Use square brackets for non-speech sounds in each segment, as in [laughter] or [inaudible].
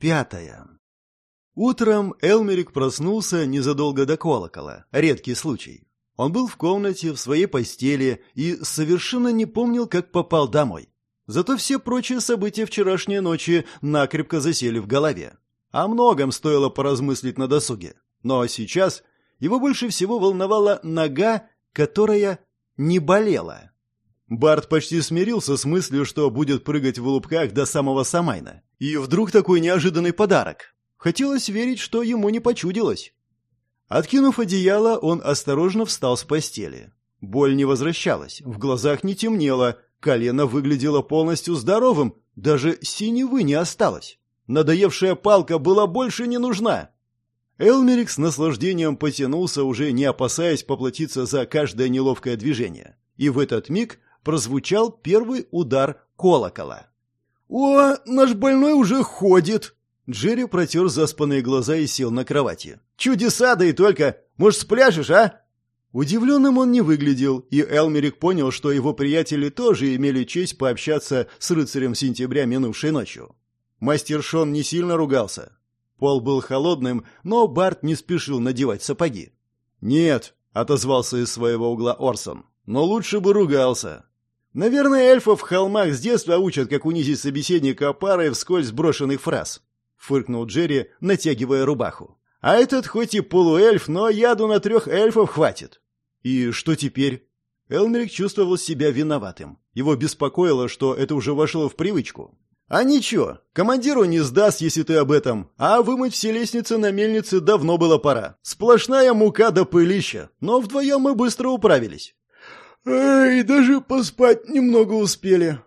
Пятое. Утром Элмерик проснулся незадолго до колокола. Редкий случай. Он был в комнате, в своей постели и совершенно не помнил, как попал домой. Зато все прочие события вчерашней ночи накрепко засели в голове. О многом стоило поразмыслить на досуге. Но сейчас его больше всего волновала нога, которая не болела. Барт почти смирился с мыслью, что будет прыгать в улубках до самого Самайна. И вдруг такой неожиданный подарок. Хотелось верить, что ему не почудилось. Откинув одеяло, он осторожно встал с постели. Боль не возвращалась, в глазах не темнело, колено выглядело полностью здоровым, даже синевы не осталось. Надоевшая палка была больше не нужна. Элмерик с наслаждением потянулся, уже не опасаясь поплатиться за каждое неловкое движение. И в этот миг прозвучал первый удар колокола. «О, наш больной уже ходит!» Джерри протер заспанные глаза и сел на кровати. «Чудеса, да и только! Может, спляшешь, а?» Удивленным он не выглядел, и Элмерик понял, что его приятели тоже имели честь пообщаться с рыцарем сентября минувшей ночью. Мастер Шон не сильно ругался. Пол был холодным, но Барт не спешил надевать сапоги. «Нет», — отозвался из своего угла Орсон, — «но лучше бы ругался. Наверное, эльфов в холмах с детства учат, как унизить собеседника парой вскользь сброшенных фраз. Фыркнул Джерри, натягивая рубаху. А этот хоть и полуэльф, но яду на трех эльфов хватит. И что теперь? Элмерик чувствовал себя виноватым. Его беспокоило, что это уже вошло в привычку. А ничего, командиру не сдаст, если ты об этом. А вымыть все лестницы на мельнице давно было пора. Сплошная мука до пылища. Но вдвоем мы быстро управились. «Эй, даже поспать немного успели».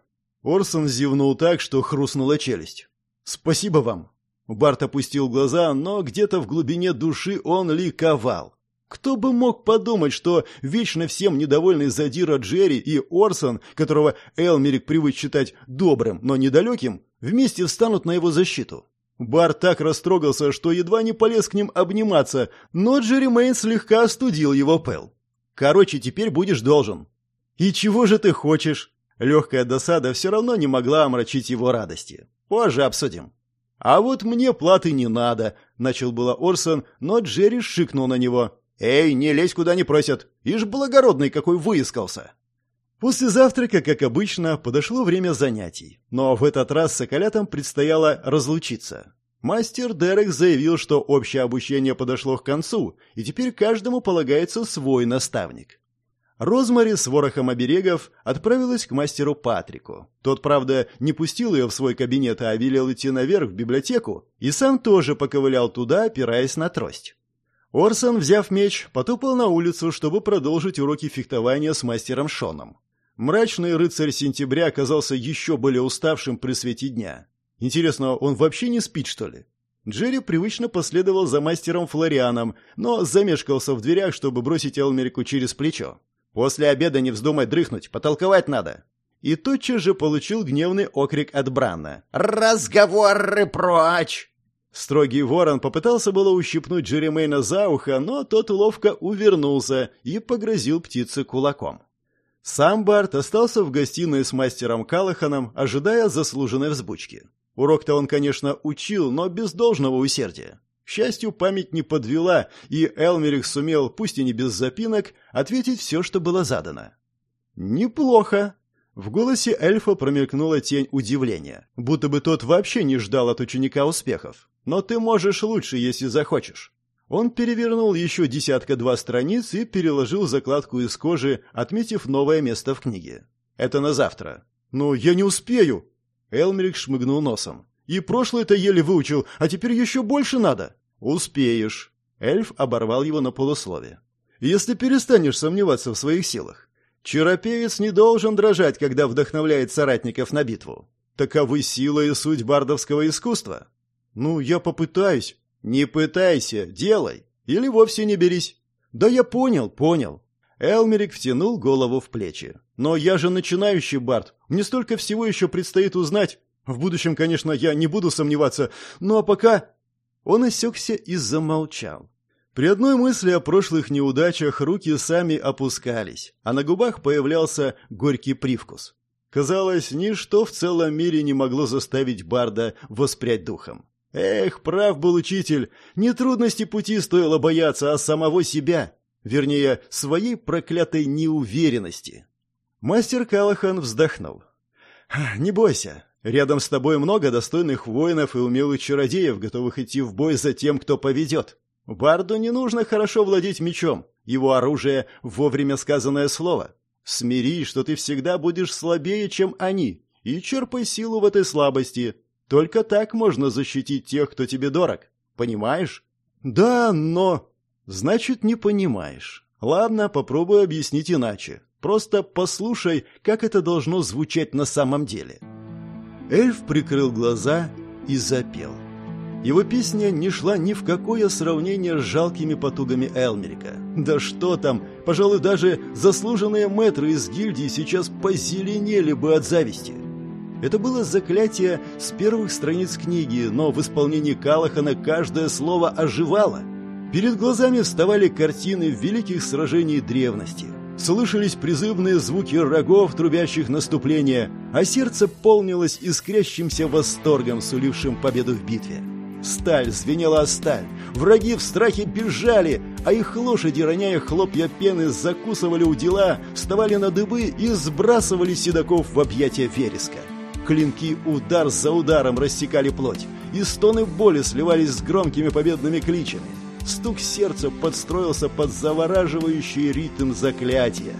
Орсон зевнул так, что хрустнула челюсть. «Спасибо вам». Барт опустил глаза, но где-то в глубине души он ликовал. Кто бы мог подумать, что вечно всем недовольный задира Джерри и Орсон, которого Элмерик привык считать добрым, но недалеким, вместе встанут на его защиту. Бар так растрогался, что едва не полез к ним обниматься, но Джерри Мэйн слегка остудил его пыл. Короче, теперь будешь должен». «И чего же ты хочешь?» Легкая досада все равно не могла омрачить его радости. «Позже обсудим». «А вот мне платы не надо», — начал было Орсон, но Джерри шикнул на него. «Эй, не лезь куда не просят! Ишь благородный какой выискался!» После завтрака, как обычно, подошло время занятий. Но в этот раз с Соколятом предстояло разлучиться. Мастер Дерек заявил, что общее обучение подошло к концу, и теперь каждому полагается свой наставник. Розмари с ворохом оберегов отправилась к мастеру Патрику. Тот, правда, не пустил ее в свой кабинет, а велел идти наверх в библиотеку, и сам тоже поковылял туда, опираясь на трость. Орсон, взяв меч, потопал на улицу, чтобы продолжить уроки фехтования с мастером Шоном. Мрачный рыцарь сентября оказался еще более уставшим при свете дня. Интересно, он вообще не спит, что ли? Джерри привычно последовал за мастером Флорианом, но замешкался в дверях, чтобы бросить Элмерику через плечо. «После обеда не вздумай дрыхнуть, потолковать надо!» И тотчас же получил гневный окрик от Бранна. «Разговоры прочь!» Строгий ворон попытался было ущипнуть Джеремейна за ухо, но тот ловко увернулся и погрозил птице кулаком. Сам Барт остался в гостиной с мастером Калаханом, ожидая заслуженной взбучки. Урок-то он, конечно, учил, но без должного усердия. К счастью, память не подвела, и Элмерих сумел, пусть и не без запинок, ответить все, что было задано. «Неплохо!» В голосе эльфа промелькнула тень удивления, будто бы тот вообще не ждал от ученика успехов. «Но ты можешь лучше, если захочешь». Он перевернул еще десятка-два страниц и переложил закладку из кожи, отметив новое место в книге. «Это на завтра». «Но я не успею!» Элмерик шмыгнул носом. «И прошлое-то еле выучил, а теперь еще больше надо». «Успеешь». Эльф оборвал его на полуслове. «Если перестанешь сомневаться в своих силах. Чаропевец не должен дрожать, когда вдохновляет соратников на битву. Таковы сила и суть бардовского искусства». «Ну, я попытаюсь». «Не пытайся, делай. Или вовсе не берись». «Да я понял, понял». Элмерик втянул голову в плечи. «Но я же начинающий бард. Мне столько всего еще предстоит узнать. В будущем, конечно, я не буду сомневаться. Ну а пока...» Он осекся и замолчал. При одной мысли о прошлых неудачах руки сами опускались, а на губах появлялся горький привкус. Казалось, ничто в целом мире не могло заставить Барда воспрять духом. Эх, прав был учитель, не трудности пути стоило бояться, а самого себя. Вернее, своей проклятой неуверенности. Мастер Калахан вздохнул. «Не бойся, рядом с тобой много достойных воинов и умелых чародеев, готовых идти в бой за тем, кто поведет. Барду не нужно хорошо владеть мечом, его оружие — вовремя сказанное слово. Смири, что ты всегда будешь слабее, чем они, и черпай силу в этой слабости. Только так можно защитить тех, кто тебе дорог. Понимаешь? Да, но... Значит, не понимаешь. Ладно, попробую объяснить иначе. Просто послушай, как это должно звучать на самом деле. Эльф прикрыл глаза и запел. Его песня не шла ни в какое сравнение с жалкими потугами Элмерика. Да что там, пожалуй, даже заслуженные мэтры из гильдии сейчас позеленели бы от зависти. Это было заклятие с первых страниц книги, но в исполнении Калахана каждое слово оживало. Перед глазами вставали картины великих сражений древности. Слышались призывные звуки рогов, трубящих наступления, а сердце полнилось искрящимся восторгом, сулившим победу в битве. Сталь звенела о сталь, враги в страхе бежали, а их лошади, роняя хлопья пены, закусывали у дела, вставали на дыбы и сбрасывали седаков в объятия вереска. Клинки удар за ударом рассекали плоть, и стоны боли сливались с громкими победными кличами. Стук сердца подстроился под завораживающий ритм заклятия.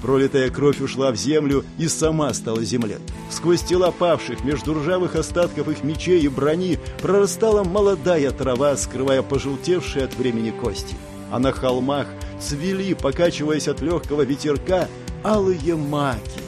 Пролитая кровь ушла в землю и сама стала землей. Сквозь тела павших, между ржавых остатков их мечей и брони, прорастала молодая трава, скрывая пожелтевшие от времени кости. А на холмах цвели, покачиваясь от легкого ветерка, алые маки.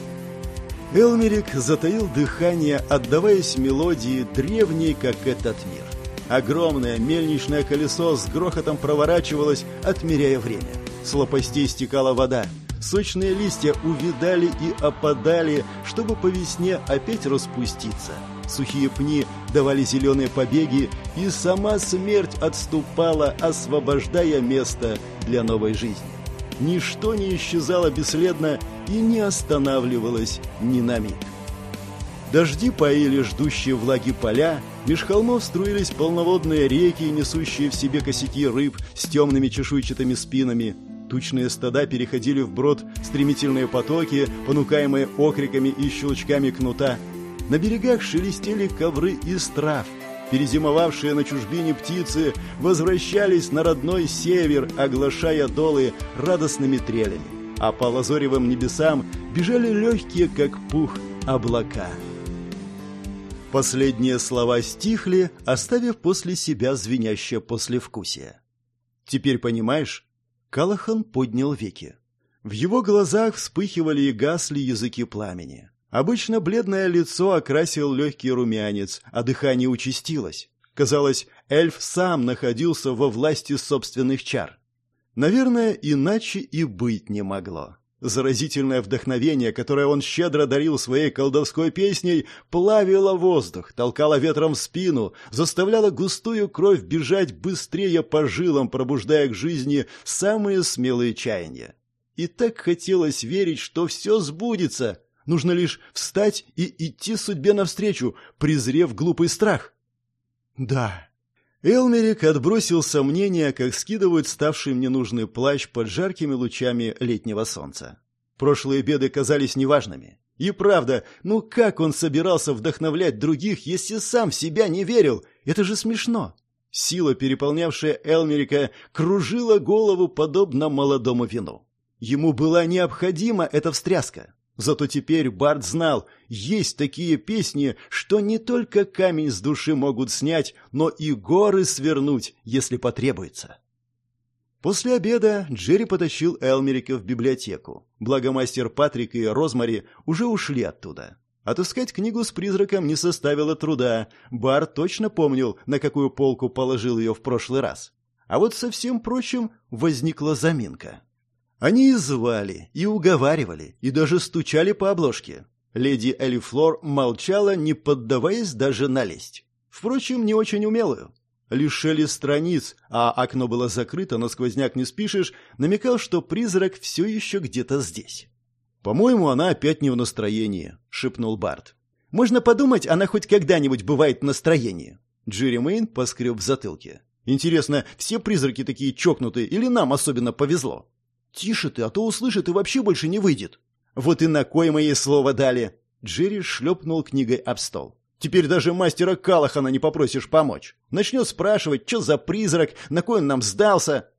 Элмерик затаил дыхание, отдаваясь мелодии, древней, как этот мир. Огромное мельничное колесо с грохотом проворачивалось, отмеряя время. С лопастей стекала вода. Сочные листья увидали и опадали, чтобы по весне опять распуститься. Сухие пни давали зеленые побеги, и сама смерть отступала, освобождая место для новой жизни. Ничто не исчезало бесследно и не останавливалось ни на миг. Дожди поили ждущие влаги поля, меж холмов струились полноводные реки, несущие в себе косяки рыб с темными чешуйчатыми спинами. Тучные стада переходили в брод стремительные потоки, понукаемые окриками и щелчками кнута. На берегах шелестели ковры из трав – Перезимовавшие на чужбине птицы возвращались на родной север, оглашая долы радостными трелями. А по лазоревым небесам бежали легкие, как пух, облака. Последние слова стихли, оставив после себя звенящее послевкусие. «Теперь понимаешь?» Калахан поднял веки. В его глазах вспыхивали и гасли языки пламени. Обычно бледное лицо окрасил легкий румянец, а дыхание участилось. Казалось, эльф сам находился во власти собственных чар. Наверное, иначе и быть не могло. Заразительное вдохновение, которое он щедро дарил своей колдовской песней, плавило воздух, толкало ветром в спину, заставляло густую кровь бежать быстрее по жилам, пробуждая к жизни самые смелые чаяния. И так хотелось верить, что все сбудется, Нужно лишь встать и идти судьбе навстречу, презрев глупый страх. Да. Элмерик отбросил сомнения, как скидывают ставший мне нужный плащ под жаркими лучами летнего солнца. Прошлые беды казались неважными. И правда, ну как он собирался вдохновлять других, если сам в себя не верил? Это же смешно. Сила, переполнявшая Элмерика, кружила голову подобно молодому вину. Ему была необходима эта встряска. Зато теперь Барт знал, есть такие песни, что не только камень с души могут снять, но и горы свернуть, если потребуется. После обеда Джерри потащил Элмерика в библиотеку. Благо мастер Патрик и Розмари уже ушли оттуда. Отыскать книгу с призраком не составило труда. Барт точно помнил, на какую полку положил ее в прошлый раз. А вот со всем прочим возникла заминка. Они и звали, и уговаривали, и даже стучали по обложке. Леди Элифлор молчала, не поддаваясь даже налезть. Впрочем, не очень умелую. Шелест страниц, а окно было закрыто, но сквозняк не спишешь, намекал, что призрак все еще где-то здесь. «По-моему, она опять не в настроении», — шепнул Барт. «Можно подумать, она хоть когда-нибудь бывает в настроении». Джерри Мэйн поскреб в затылке. «Интересно, все призраки такие чокнутые или нам особенно повезло?» «Тише ты, а то услышит и вообще больше не выйдет». «Вот и на кой мои слова дали!» Джерри шлепнул книгой об стол. «Теперь даже мастера Калахана не попросишь помочь. Начнет спрашивать, что за призрак, на кой он нам сдался».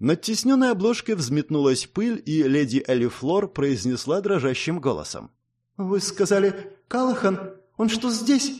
Над тесненной обложкой взметнулась пыль, и леди Элифлор произнесла дрожащим голосом. «Вы сказали, Калахан, он что, здесь?»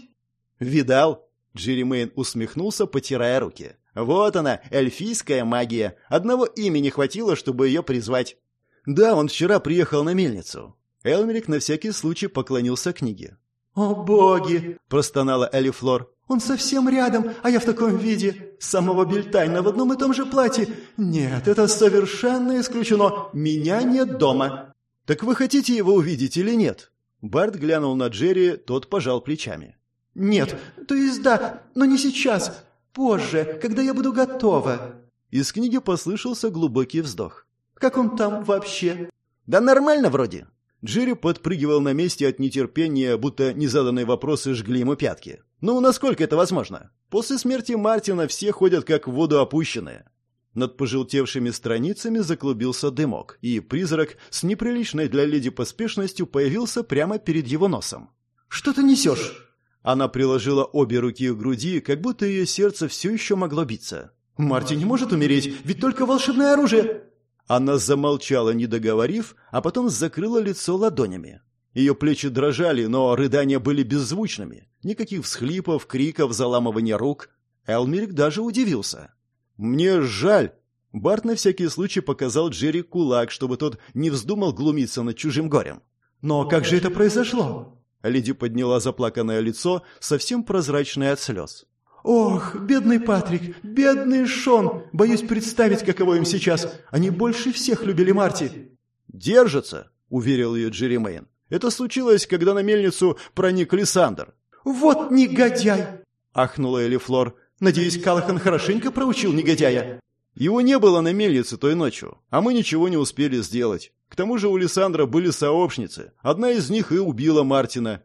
«Видал?» Джерри Мэйн усмехнулся, потирая руки. «Вот она, эльфийская магия. Одного имени хватило, чтобы ее призвать». «Да, он вчера приехал на мельницу». Элмерик на всякий случай поклонился книге. «О боги!» – простонала Элифлор. «Он совсем рядом, а я в таком виде. Самого Бельтайна в одном и том же платье. Нет, это совершенно исключено. Меня нет дома». «Так вы хотите его увидеть или нет?» Барт глянул на Джерри, тот пожал плечами. «Нет, то есть да, но не сейчас. Позже, когда я буду готова». Из книги послышался глубокий вздох. «Как он там вообще?» «Да нормально вроде». Джерри подпрыгивал на месте от нетерпения, будто незаданные вопросы жгли ему пятки. «Ну, насколько это возможно? После смерти Мартина все ходят как в воду опущенные». Над пожелтевшими страницами заклубился дымок, и призрак с неприличной для леди поспешностью появился прямо перед его носом. «Что ты несешь?» Она приложила обе руки к груди, как будто ее сердце все еще могло биться. «Марти не может умереть, ведь только волшебное оружие!» Она замолчала, не договорив, а потом закрыла лицо ладонями. Ее плечи дрожали, но рыдания были беззвучными. Никаких всхлипов, криков, заламывания рук. Элмирик даже удивился. «Мне жаль!» Барт на всякий случай показал Джерри кулак, чтобы тот не вздумал глумиться над чужим горем. «Но как же это произошло?» Леди подняла заплаканное лицо, совсем прозрачное от слез. «Ох, бедный Патрик, бедный Шон! Боюсь представить, каково им сейчас. Они больше всех любили Марти». «Держатся», — уверил ее Джерри Мэйн. «Это случилось, когда на мельницу проник Лиссандр». «Вот негодяй!» — ахнула Элли Флор. Надеюсь, Калахан хорошенько проучил негодяя. Его не было на мельнице той ночью, а мы ничего не успели сделать. К тому же у Лиссандра были сообщницы. Одна из них и убила Мартина.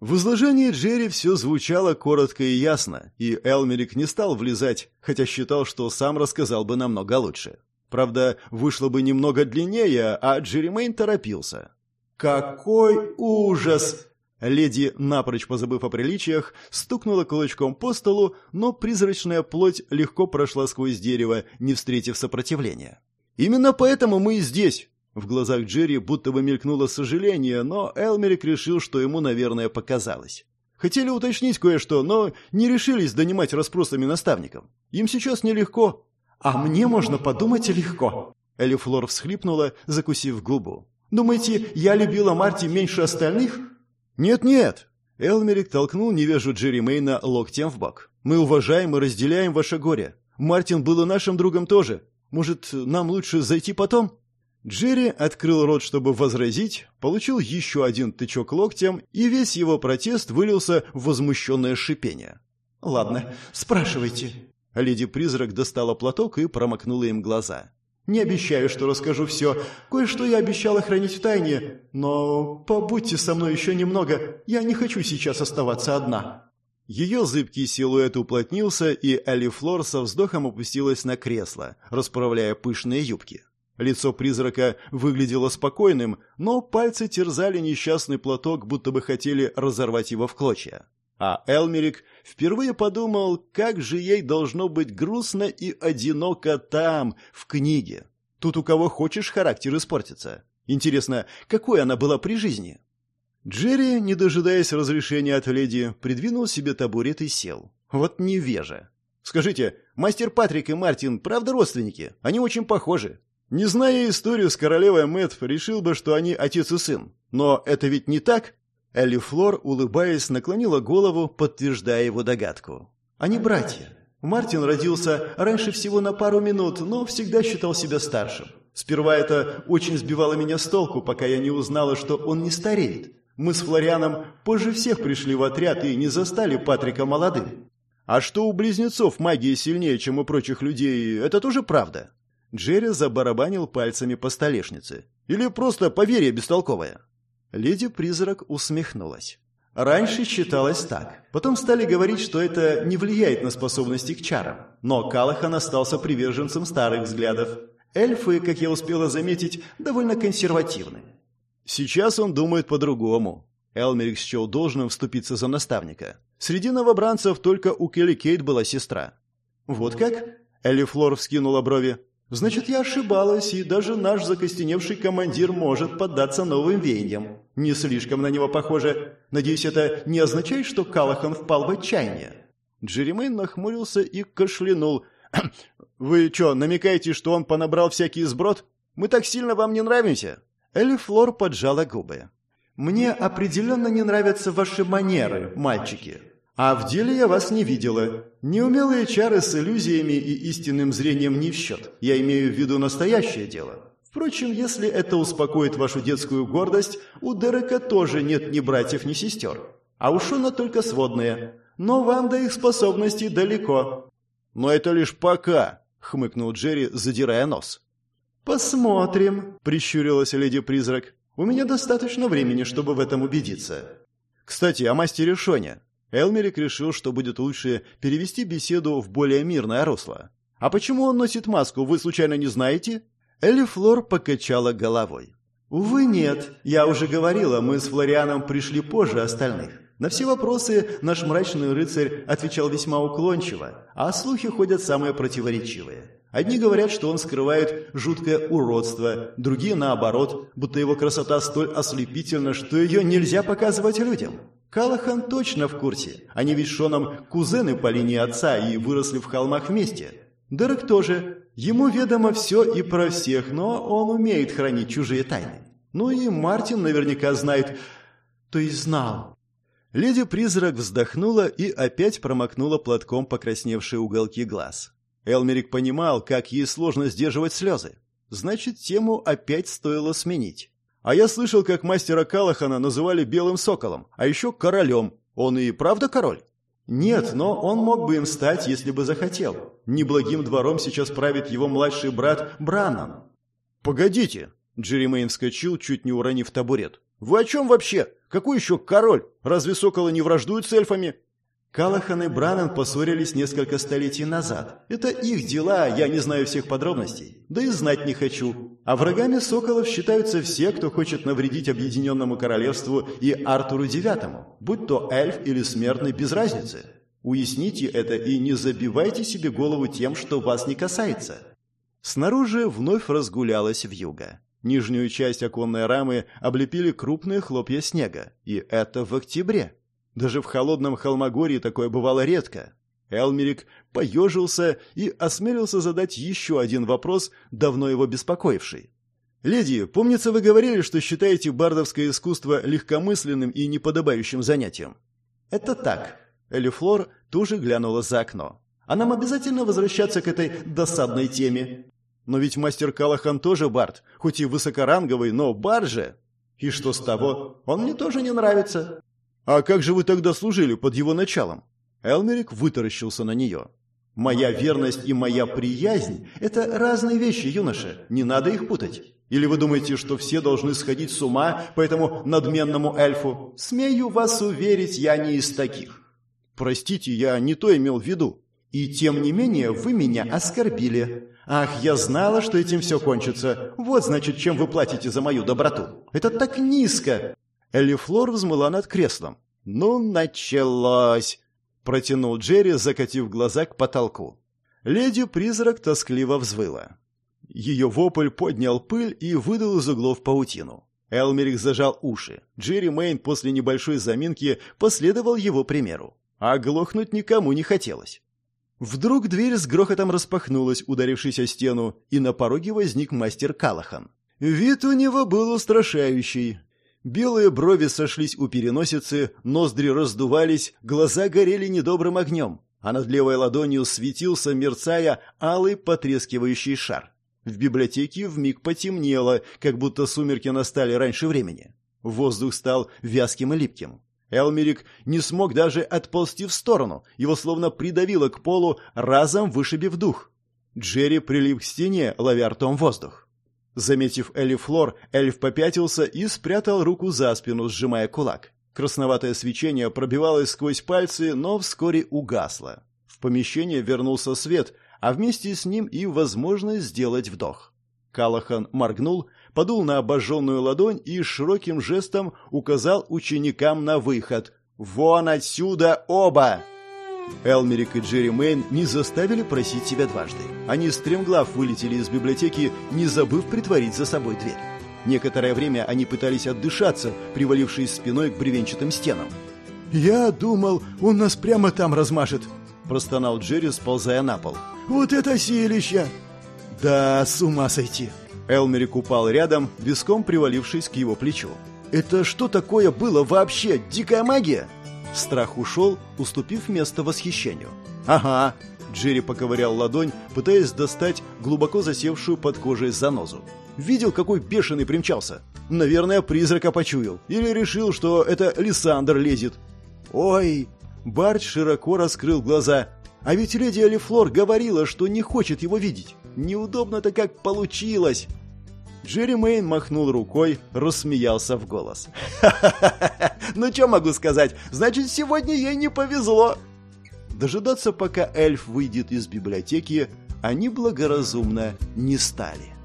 В изложении Джерри все звучало коротко и ясно, и Элмерик не стал влезать, хотя считал, что сам рассказал бы намного лучше. Правда, вышло бы немного длиннее, а Джерри Мэйн торопился. «Какой ужас!» Леди, напрочь позабыв о приличиях, стукнула кулачком по столу, но призрачная плоть легко прошла сквозь дерево, не встретив сопротивления. «Именно поэтому мы и здесь!» В глазах Джерри будто бы мелькнуло сожаление, но Элмерик решил, что ему, наверное, показалось. Хотели уточнить кое-что, но не решились донимать расспросами наставников. Им сейчас нелегко. «А мне можно подумать легко!» Элифлор всхлипнула, закусив губу. «Думаете, я любила Марти меньше остальных?» «Нет-нет!» Элмерик толкнул невежу Джерри Мейна локтем в бок. «Мы уважаем и разделяем ваше горе. Мартин был и нашим другом тоже. Может, нам лучше зайти потом?» Джерри открыл рот, чтобы возразить, получил еще один тычок локтем, и весь его протест вылился в возмущенное шипение. «Ладно, спрашивайте». Леди-призрак достала платок и промокнула им глаза. Не обещаю, что расскажу все. Кое-что я обещала хранить в тайне. Но побудьте со мной еще немного. Я не хочу сейчас оставаться одна». Ее зыбкий силуэт уплотнился, и Алифлор со вздохом опустилась на кресло, расправляя пышные юбки. Лицо призрака выглядело спокойным, но пальцы терзали несчастный платок, будто бы хотели разорвать его в клочья. А Элмерик впервые подумал, как же ей должно быть грустно и одиноко там, в книге. Тут у кого хочешь характер испортится. Интересно, какой она была при жизни? Джерри, не дожидаясь разрешения от леди, придвинул себе табурет и сел. Вот невежа. Скажите, мастер Патрик и Мартин правда родственники? Они очень похожи. Не зная историю с королевой Мэтт, решил бы, что они отец и сын. Но это ведь не так? Элли Флор, улыбаясь, наклонила голову, подтверждая его догадку. «Они братья. Мартин родился раньше всего на пару минут, но всегда считал себя старшим. Сперва это очень сбивало меня с толку, пока я не узнала, что он не стареет. Мы с Флорианом позже всех пришли в отряд и не застали Патрика молодым. А что у близнецов магия сильнее, чем у прочих людей, это тоже правда?» Джерри забарабанил пальцами по столешнице. «Или просто поверье бестолковое?» Леди-призрак усмехнулась. Раньше считалось так. Потом стали говорить, что это не влияет на способности к чарам. Но Калахан остался приверженцем старых взглядов. Эльфы, как я успела заметить, довольно консервативны. Сейчас он думает по-другому. Элмерик счел должным вступиться за наставника. Среди новобранцев только у Келли Кейт была сестра. «Вот как?» Элли Флор вскинула брови. Значит, я ошибалась, и даже наш закостеневший командир может поддаться новым веяниям. Не слишком на него похоже. Надеюсь, это не означает, что Калахан впал в отчаяние. Джеремейн нахмурился и кашлянул. «Вы что, намекаете, что он понабрал всякий сброд? Мы так сильно вам не нравимся?» Элли Флор поджала губы. «Мне определенно не нравятся ваши манеры, мальчики. А в деле я вас не видела. Неумелые чары с иллюзиями и истинным зрением не в счет. Я имею в виду настоящее дело. Впрочем, если это успокоит вашу детскую гордость, у Дерека тоже нет ни братьев, ни сестер. А у Шона только сводные. Но вам до их способностей далеко. «Но это лишь пока», — хмыкнул Джерри, задирая нос. «Посмотрим», — прищурилась леди-призрак. «У меня достаточно времени, чтобы в этом убедиться». «Кстати, о мастере Шоне. Элмерик решил, что будет лучше перевести беседу в более мирное русло. «А почему он носит маску, вы случайно не знаете?» Элли Флор покачала головой. «Увы, нет. Я уже говорила, мы с Флорианом пришли позже остальных. На все вопросы наш мрачный рыцарь отвечал весьма уклончиво, а слухи ходят самые противоречивые. Одни говорят, что он скрывает жуткое уродство, другие наоборот, будто его красота столь ослепительна, что ее нельзя показывать людям. Калахан точно в курсе. Они ведь Шоном кузены по линии отца и выросли в холмах вместе. Дерек тоже. Ему ведомо все и про всех, но он умеет хранить чужие тайны. Ну и Мартин наверняка знает, то есть знал. Леди-призрак вздохнула и опять промокнула платком покрасневшие уголки глаз. Элмерик понимал, как ей сложно сдерживать слезы. Значит, тему опять стоило сменить. А я слышал, как мастера Калахана называли белым соколом, а еще королем. Он и правда король? Нет, но он мог бы им стать, если бы захотел. Неблагим двором сейчас правит его младший брат Браннан. Погодите. Джеремейн вскочил, чуть не уронив табурет. Вы о чем вообще? Какой еще король? Разве соколы не враждуют с эльфами? Калахан и Браннан поссорились несколько столетий назад. Это их дела, я не знаю всех подробностей. Да и знать не хочу. А врагами соколов считаются все, кто хочет навредить Объединенному Королевству и Артуру Девятому, будь то эльф или смертный, без разницы. Уясните это и не забивайте себе голову тем, что вас не касается. Снаружи вновь разгулялась вьюга. Нижнюю часть оконной рамы облепили крупные хлопья снега, и это в октябре. Даже в холодном Холмогорье такое бывало редко. Элмерик поежился и осмелился задать еще один вопрос, давно его беспокоивший. «Леди, помнится, вы говорили, что считаете бардовское искусство легкомысленным и неподобающим занятием?» «Это так». Элифлор тоже глянула за окно. «А нам обязательно возвращаться к этой досадной теме?» «Но ведь мастер Калахан тоже бард, хоть и высокоранговый, но бар же!» «И что с того? Он мне тоже не нравится». «А как же вы тогда служили под его началом?» Элмерик вытаращился на нее. «Моя верность и моя приязнь – это разные вещи, юноша. Не надо их путать. Или вы думаете, что все должны сходить с ума по этому надменному эльфу? Смею вас уверить, я не из таких». «Простите, я не то имел в виду». «И тем не менее вы меня оскорбили. Ах, я знала, что этим все кончится. Вот, значит, чем вы платите за мою доброту. Это так низко. Элифлор взмыла над креслом. «Ну, началось!» — протянул Джерри, закатив глаза к потолку. Леди-призрак тоскливо взвыла. Ее вопль поднял пыль и выдал из углов паутину. Элмерик зажал уши. Джерри Мэйн после небольшой заминки последовал его примеру. А глохнуть никому не хотелось. Вдруг дверь с грохотом распахнулась, ударившись о стену, и на пороге возник мастер Калахан. Вид у него был устрашающий. Белые брови сошлись у переносицы, ноздри раздувались, глаза горели недобрым огнем, а над левой ладонью светился, мерцая, алый потрескивающий шар. В библиотеке вмиг потемнело, как будто сумерки настали раньше времени. Воздух стал вязким и липким. Элмерик не смог даже отползти в сторону, его словно придавило к полу, разом вышибив дух. Джерри прилип к стене, ловя ртом воздух. Заметив Элли Флор, эльф попятился и спрятал руку за спину, сжимая кулак. Красноватое свечение пробивалось сквозь пальцы, но вскоре угасло. В помещение вернулся свет, а вместе с ним и возможность сделать вдох. Калахан моргнул, подул на обожженную ладонь и широким жестом указал ученикам на выход. «Вон отсюда оба!» Элмерик и Джерри Мэйн не заставили просить себя дважды. Они стремглав вылетели из библиотеки, не забыв притворить за собой дверь. Некоторое время они пытались отдышаться, привалившись спиной к бревенчатым стенам. «Я думал, он нас прямо там размажет», – простонал Джерри, сползая на пол. «Вот это силища!» «Да, с ума сойти!» Элмерик упал рядом, виском привалившись к его плечу. «Это что такое было вообще? Дикая магия?» Страх ушел, уступив место восхищению. «Ага!» Джерри поковырял ладонь, пытаясь достать глубоко засевшую под кожей занозу. Видел, какой бешеный примчался? Наверное, призрака почуял. Или решил, что это Лиссандр лезет. «Ой!» Барт широко раскрыл глаза. «А ведь леди Алифлор говорила, что не хочет его видеть. Неудобно-то как получилось!» Джерри Мэйн махнул рукой, рассмеялся в голос. «Ха-ха-ха! [laughs] Ну, что могу сказать? Значит, сегодня ей не повезло!» Дожидаться, пока эльф выйдет из библиотеки, они благоразумно не стали.